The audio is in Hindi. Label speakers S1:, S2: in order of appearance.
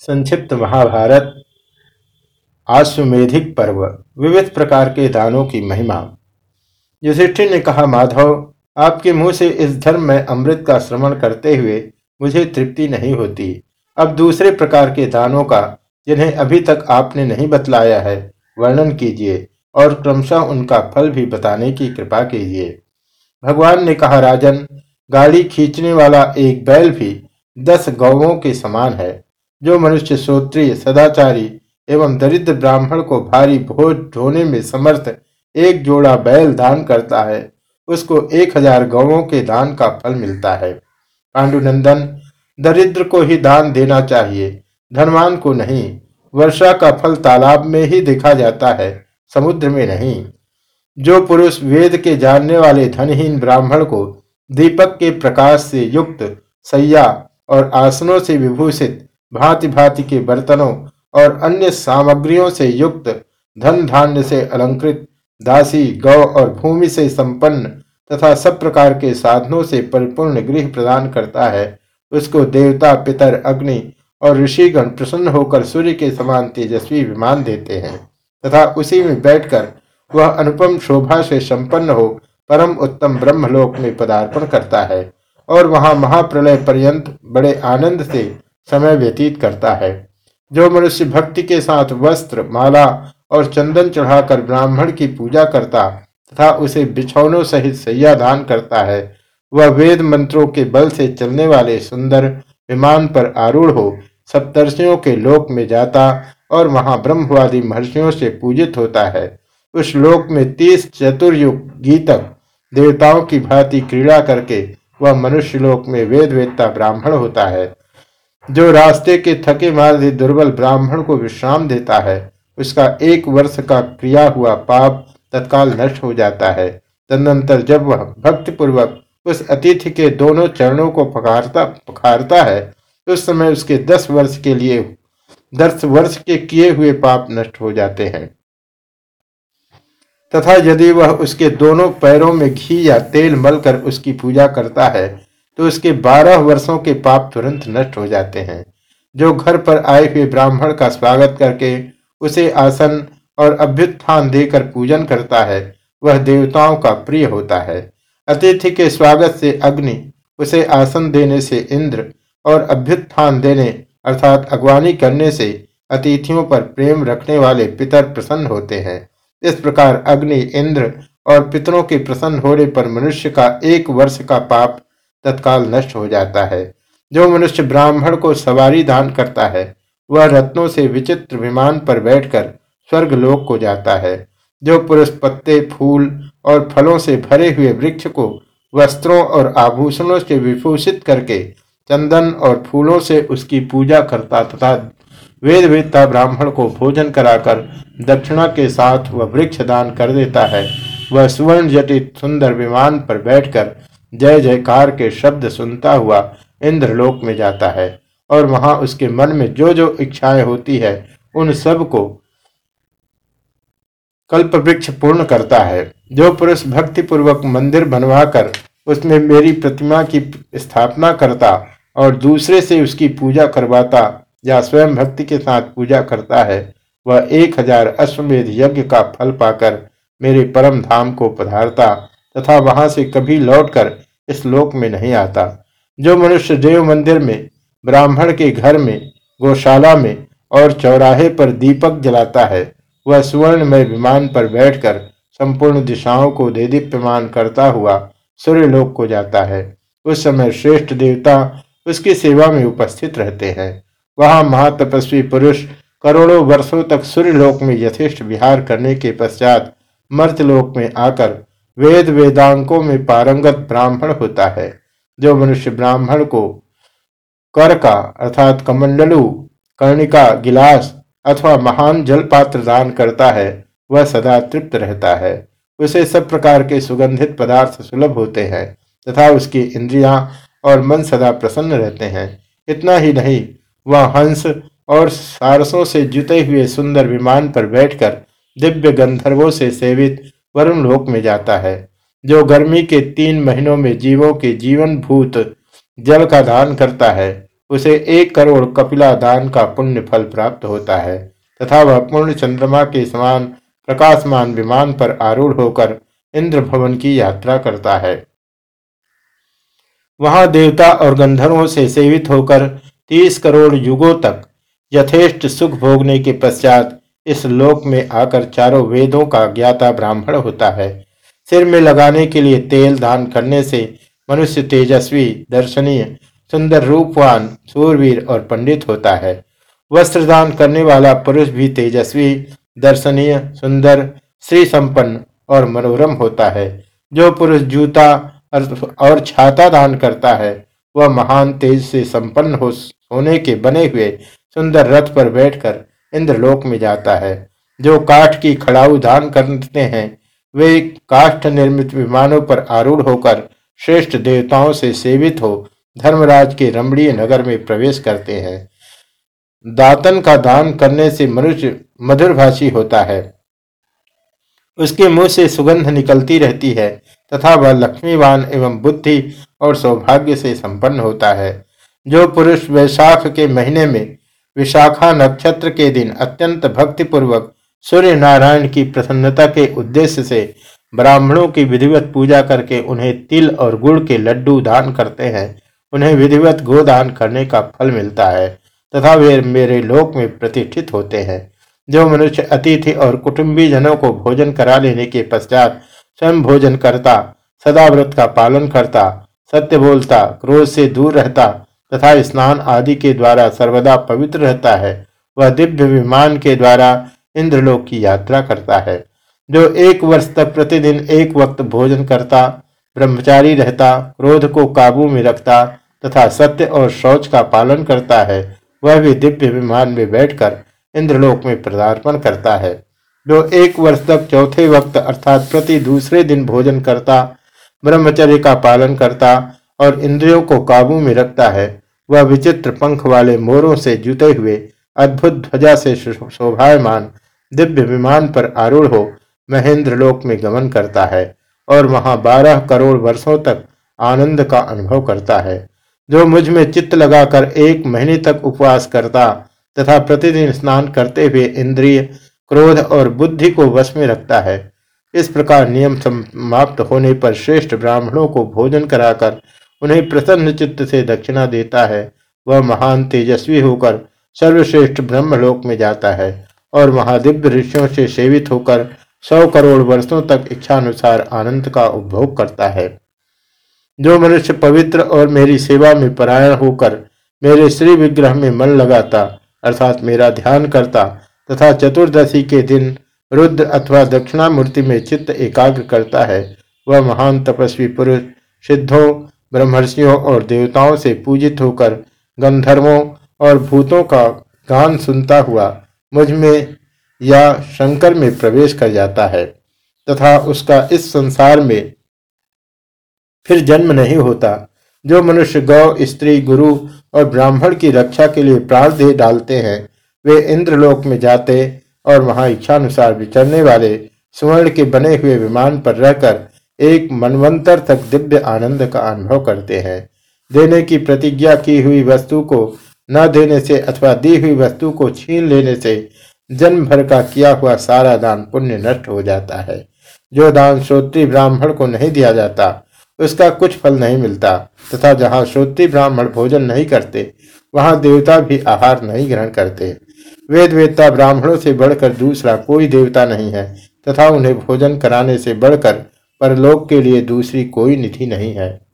S1: संक्षिप्त महाभारत आश्वेधिक पर्व, विविध प्रकार के दानों की महिमा। युधिष्ठिर ने कहा, माधव, आपके मुँह से इस धर्म में अमृत का श्रवण करते हुए मुझे तृप्ति नहीं होती। अब दूसरे प्रकार के दानों का, जिन्हें अभी तक आपने नहीं बतलाया है, वर्णन कीजिए और क्रमशः उनका फल भी बताने की कृपा कीजिए। भगवान ने कहा, राजन, गाड़ी खींचने वाला एक बैल भी दस गौवों के समान है। जो मनुष्य श्रोत्रिय, सदाचारी एवं दरिद्र ब्राह्मण को भारी भोज ढोने में समर्थ, एक जोड़ा बैल दान करता है, उसको एक हज़ार गौों के दान का फल मिलता है। पांडुनंदन, दरिद्र को ही दान देना चाहिए, धनवान को नहीं, वर्षा का फल तालाब में ही देखा जाता है, समुद्र में नहीं। जो पुरुष वेद के जानने वाले धनहीन ब्राह्मण को दीपक के प्रकाश से युक्त, सैया और आसनों से विभूषित भांति भांति के बर्तनों और अन्य सामग्रियों से युक्त धन धान्य से अलंकृत दासी, गौ और भूमि से संपन्न तथा सब प्रकार के साधनों से परिपूर्ण गृह प्रदान करता है, उसको देवता, पितर, अग्नि और ऋषिगण प्रसन्न होकर सूर्य के समान तेजस्वी विमान देते हैं तथा उसी में बैठकर वह अनुपम शोभा से संपन्न हो परम उत्तम ब्रह्मलोक में पदार्पण करता है और वहाँ महाप्रलय पर्यंत बड़े आनंद से समय व्यतीत करता है। जो मनुष्य भक्ति के साथ वस्त्र, माला और चंदन चढ़ाकर ब्राह्मण की पूजा करता तथा उसे बिछौनों सहित सैया दान करता है, वह वेद मंत्रों के बल से चलने वाले सुंदर विमान पर आरूढ़ हो, सप्तर्षियों के लोक में जाता और वहाँ ब्रह्मवादी महर्षियों से पूजित होता है। उस लोक में तीस चतुर्युग गीतक देवताओं की भांति क्रीड़ा करके वह मनुष्य लोक में वेद वेदता ब्राह्मण होता है। जो रास्ते के थके मारे दुर्बल ब्राह्मण को विश्राम देता है, उसका एक वर्ष का क्रिया हुआ पाप तत्काल नष्ट हो जाता है। तदनंतर जब वह भक्ति पूर्वक उस अतिथि के दोनों चरणों को पखारता पखारता है उस समय उसके दस वर्ष के लिए, दस वर्ष के किए हुए पाप नष्ट हो जाते हैं। तथा यदि वह उसके दोनों पैरों में घी या तेल मलकर उसकी पूजा करता है तो उसके बारह वर्षों के पाप तुरंत नष्ट हो जाते हैं। जो घर पर आए हुए ब्राह्मण का स्वागत करके उसे आसन और अभ्युत्थान देकर पूजन करता है, वह देवताओं का प्रिय होता है। अतिथि के स्वागत से अग्नि उसे आसन देने से इंद्र और अभ्युत्थान देने अर्थात अगवानी करने से अतिथियों पर प्रेम रखने वाले पितर प्रसन्न होते हैं। इस प्रकार अग्नि, इंद्र और पितरों के प्रसन्न होने पर मनुष्य का एक वर्ष का पाप तत्काल नष्ट हो जाता है। जो मनुष्य ब्राह्मण को सवारी दान करता है, वह रत्नों से विचित्र विमान पर बैठकर स्वर्ग लोक को जाता है। जो पुरुष पत्ते, फूल और फलों से भरे हुए वृक्ष को वस्त्रों और आभूषणों से विभूषित करके चंदन और फूलों से उसकी पूजा करता तथा वेद वेदता ब्राह्मण को भोजन कराकर दक्षिणा के साथ वह वृक्ष दान कर देता है। वह सुवर्ण जटित सुंदर विमान पर बैठकर जय जयकार के शब्द सुनता हुआ इंद्रलोक में जाता है और वहाँ उसके मन में जो जो इच्छाएँ होती है, उन सबको कल्प वृक्ष पूर्ण करता है। जो पुरुष भक्ति पूर्वक मंदिर बनवाकर उसमें मेरी प्रतिमा की स्थापना करता और दूसरे से उसकी पूजा करवाता या स्वयं भक्ति के साथ पूजा करता है, वह एक हज़ार अश्वमेध यज्ञ का फल पाकर मेरे परम धाम को पधारता। तथा वहाँ से कभी लौटकर इस लोक में नहीं आता। जो मनुष्य देव मंदिर में, ब्राह्मण के घर में, गौशाला में और चौराहे पर दीपक जलाता है, वह सुवर्णमय विमान पर बैठकर संपूर्ण दिशाओं को दे दीप्यमान करता हुआ सूर्यलोक को जाता है। उस समय श्रेष्ठ देवता उसकी सेवा में उपस्थित रहते हैं। वहाँ महातपस्वी पुरुष करोड़ों वर्षों तक सूर्यलोक में यथेष्ट विहार करने के पश्चात मर्तलोक में आकर वेद वेदांकों में पारंगत ब्राह्मण होता है, जो मनुष्य ब्राह्मण को कर का अर्थात कमंडलू, कर्णिका गिलास अथवा महान जल पात्र दान करता है, वह सदा तृप्त रहता है। उसे सब प्रकार के सुगंधित पदार्थ सुलभ होते हैं, तथा उसकी इंद्रियाँ और मन सदा प्रसन्न रहते हैं। इतना ही नहीं, वह हंस और सारसों से जुते हुए सुंदर विमान पर बैठकर दिव्य गंधर्वों से सेवित वरुण लोक में जाता है, जो गर्मी के तीन महीनों में जीवों के जीवन भूत जल का दान करता है, उसे एक करोड़ कपिला दान का पुण्य फल प्राप्त होता है, तथा वह पूर्ण चंद्रमा के समान प्रकाशमान विमान पर आरूढ़ होकर इंद्र भवन की यात्रा करता है। वहाँ देवता और गंधर्वों से सेवित होकर तीस करोड़ युगों तक यथेष्ट सुख भोगने के पश्चात इस लोक में आकर चारों वेदों का ज्ञाता ब्राह्मण होता है। सिर में लगाने के लिए तेल दान करने से मनुष्य तेजस्वी, दर्शनीय, सुंदर रूपवान, सूरवीर और पंडित होता है। वस्त्र दान करने वाला पुरुष भी तेजस्वी, दर्शनीय, सुंदर श्री संपन्न और मनोरम होता है। जो पुरुष जूता और छाता दान करता है, वह महान तेज से संपन्न हो होने के बने हुए सुंदर रथ पर बैठकर इंद्रलोक में जाता है। जो काठ की खड़ाऊ दान करते हैं, वे काष्ठ निर्मित विमानों पर आरूढ़ होकर श्रेष्ठ देवताओं से सेवित हो धर्मराज के रमणीय नगर में प्रवेश करते हैं। दातन का दान करने से मनुष्य मधुरभाषी होता है। उसके मुँह से सुगंध निकलती रहती है तथा वह लक्ष्मीवान एवं बुद्धि और सौभाग्य से संपन्न होता है। जो पुरुष वैशाख के महीने में विशाखा नक्षत्र के दिन अत्यंत भक्तिपूर्वक सूर्य नारायण की प्रसन्नता के उद्देश्य से ब्राह्मणों की विधिवत पूजा करके उन्हें तिल और गुड़ के लड्डू दान करते हैं। उन्हें विधिवत गोदान करने का फल मिलता है तथा वे मेरे लोक में प्रतिष्ठित होते हैं। जो मनुष्य अतिथि और कुटुंबी जनों को भोजन करा लेने के पश्चात स्वयं भोजन करता सदा व्रत का पालन करता, सत्य बोलता, क्रोध से दूर रहता तथा स्नान आदि के द्वारा सर्वदा पवित्र रहता है। वह दिव्य विमान के द्वारा इंद्रलोक की यात्रा करता है। जो एक वर्ष तक प्रतिदिन एक वक्त भोजन करता, ब्रह्मचारी रहता, क्रोध को काबू में रखता तथा सत्य और शौच का पालन करता है, वह भी दिव्य विमान में बैठकर इंद्रलोक में पदार्पण करता है। जो एक वर्ष तक चौथे वक्त अर्थात प्रति दूसरे दिन भोजन करता, ब्रह्मचर्य का पालन करता और इंद्रियों को काबू में रखता है, वह विचित्र पंख वाले मोरों से जुते हुए अद्भुत ध्वजा से शोभायमान, दिव्य विमान पर आरूढ़ हो महेंद्र लोक में गमन करता है और वहाँ बारह करोड़ वर्षों तक आनंद का अनुभव करता है। जो मुझमें चित्त लगाकर एक महीने तक उपवास करता तथा प्रतिदिन स्नान करते हुए इंद्रिय, क्रोध और बुद्धि को वश में रखता है, इस प्रकार नियम समाप्त होने पर श्रेष्ठ ब्राह्मणों को भोजन कराकर उन्हें प्रसन्न चित्त से दक्षिणा देता है। वह महान तेजस्वी होकर सर्वश्रेष्ठ ब्रह्मलोक में जाता है और महादिव्य ऋषियों से सेवित होकर सौ करोड़ वर्षों तक इच्छानुसार आनंद का उपभोग करता है। जो मनुष्य पवित्र और मेरी सेवा में परायण होकर मेरे श्री विग्रह में मन लगाता, अर्थात मेरा ध्यान करता तथा चतुर्दशी के दिन रुद्र अथवा दक्षिणामूर्ति में चित्त एकाग्र करता है, वह महान तपस्वी पुरुष, सिद्धों ब्रह्मर्षियों और देवताओं से पूजित होकर गंधर्वों और भूतों का गान सुनता हुआ मुझमें या शंकर में प्रवेश कर जाता है, तथा उसका इस संसार में फिर जन्म नहीं होता, जो मनुष्य गौ, स्त्री, गुरु और ब्राह्मण की रक्षा के लिए प्राण दे डालते हैं, वे इंद्रलोक में जाते और वहाँ इच्छानुसार विचरने वाले स्वर्ण के बने हुए विमान पर रहकर एक मनवंतर तक दिव्य आनंद का अनुभव करते हैं। देने की प्रतिज्ञा की हुई वस्तु को न देने से अथवा दी हुई वस्तु को छीन लेने से जन्म भर का किया हुआ सारा दान पुण्य नष्ट हो जाता है। जो दान श्रोत्री ब्राह्मण को नहीं दिया जाता, उसका कुछ फल नहीं मिलता, तथा जहाँ श्रोत्री ब्राह्मण भोजन नहीं करते, वहाँ देवता भी आहार नहीं ग्रहण करते। वेद ब्राह्मणों से बढ़कर दूसरा कोई देवता नहीं है, तथा उन्हें भोजन कराने से बढ़कर परलोक के लिए दूसरी कोई निधि नहीं है।